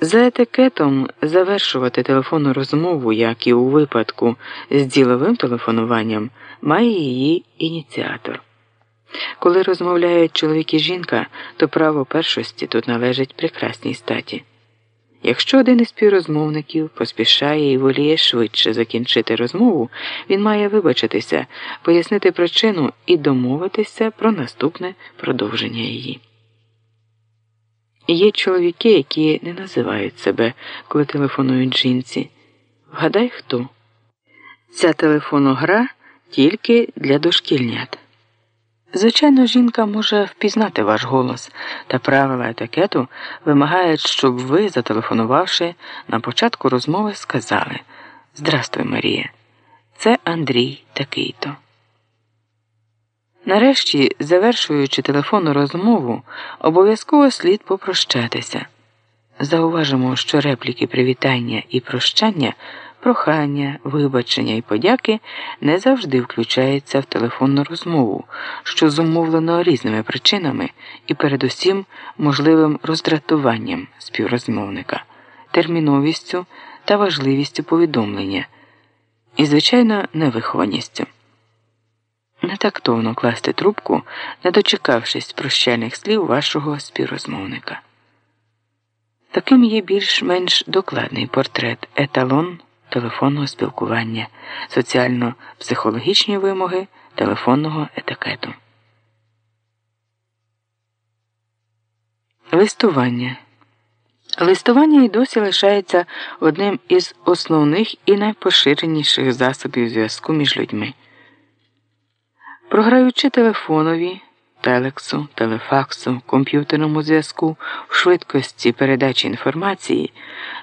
За етикетом завершувати телефонну розмову, як і у випадку з діловим телефонуванням, має її ініціатор. Коли розмовляють чоловік і жінка, то право першості тут належить прекрасній статі. Якщо один із співрозмовників поспішає і воліє швидше закінчити розмову, він має вибачитися, пояснити причину і домовитися про наступне продовження її. Є чоловіки, які не називають себе, коли телефонують жінці. Вгадай хто? Ця телефоногра тільки для дошкільнят. Звичайно, жінка може впізнати ваш голос, та правила етикету вимагають, щоб ви, зателефонувавши на початку розмови, сказали Здрастуй, Марія, це Андрій такий-то. Нарешті, завершуючи телефонну розмову, обов'язково слід попрощатися. Зауважимо, що репліки привітання і прощання, прохання, вибачення і подяки не завжди включаються в телефонну розмову, що зумовлено різними причинами і, передусім, можливим роздратуванням співрозмовника, терміновістю та важливістю повідомлення і, звичайно, невихованістю. Не тактовно класти трубку, не дочекавшись прощальних слів вашого співрозмовника. Таким є більш-менш докладний портрет, еталон телефонного спілкування, соціально-психологічні вимоги телефонного етикету. Листування. Листування і досі лишається одним із основних і найпоширеніших засобів зв'язку між людьми. Програючи телефонові, телексу, телефаксу, комп'ютерному зв'язку в швидкості передачі інформації,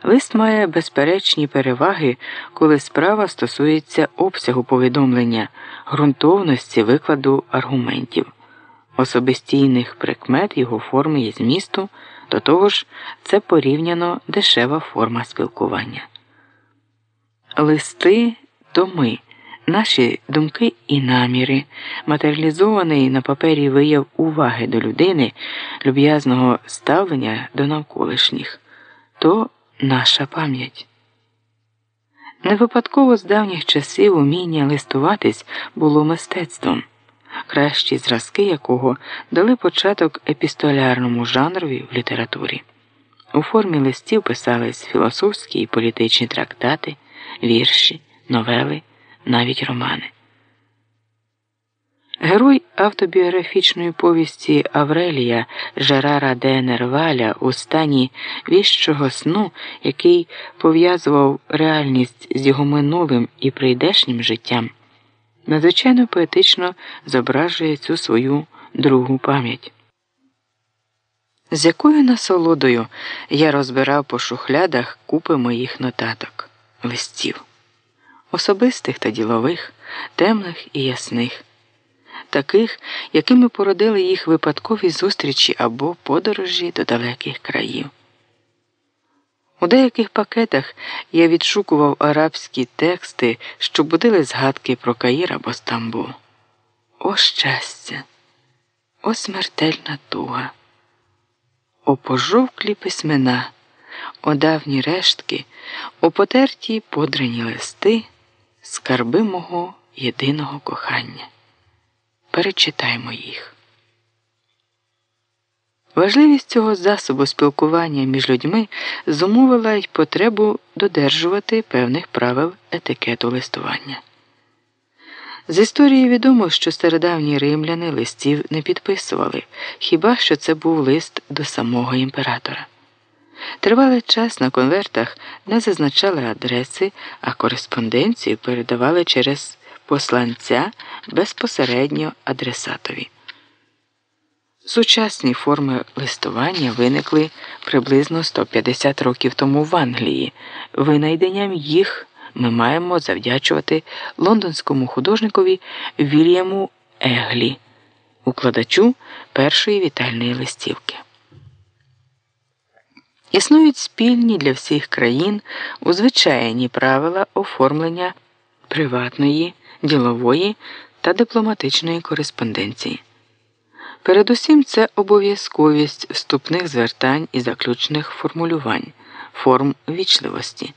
лист має безперечні переваги, коли справа стосується обсягу повідомлення, ґрунтовності викладу аргументів, особистійних прикмет його форми і змісту, до того ж, це порівняно дешева форма спілкування. Листи то ми. Наші думки і наміри, матеріалізований на папері вияв уваги до людини, люб'язного ставлення до навколишніх, то наша пам'ять. Не випадково з давніх часів уміння листуватись було мистецтвом, кращі зразки якого дали початок епістолярному жанрові в літературі. У формі листів писались філософські і політичні трактати, вірші, новели навіть романи. Герой автобіографічної повісті Аврелія Жерара де Нерваля у стані віщого сну, який пов'язував реальність з його минулим і прийдешнім життям, надзвичайно поетично зображує цю свою другу пам'ять. З якою насолодою я розбирав по шухлядах купи моїх нотаток, листів особистих та ділових, темних і ясних, таких, якими породили їх випадкові зустрічі або подорожі до далеких країв. У деяких пакетах я відшукував арабські тексти, що будили згадки про Каїр або Стамбул. О щастя, о смертельна туга, о пожовклі письмена, о давні рештки, о потерті подрані листи скарби мого єдиного кохання. Перечитаймо їх. Важливість цього засобу спілкування між людьми зумовила й потребу додержувати певних правил етикету листування. З історії відомо, що стародавні римляни листів не підписували, хіба що це був лист до самого імператора. Тривалий час на конвертах не зазначали адреси, а кореспонденцію передавали через посланця безпосередньо адресатові. Сучасні форми листування виникли приблизно 150 років тому в Англії. Винайденням їх ми маємо завдячувати лондонському художникові Вільяму Еглі, укладачу першої вітальної листівки. Існують спільні для всіх країн узвичайні правила оформлення приватної, ділової та дипломатичної кореспонденції. Передусім, це обов'язковість вступних звертань і заключних формулювань, форм вічливості.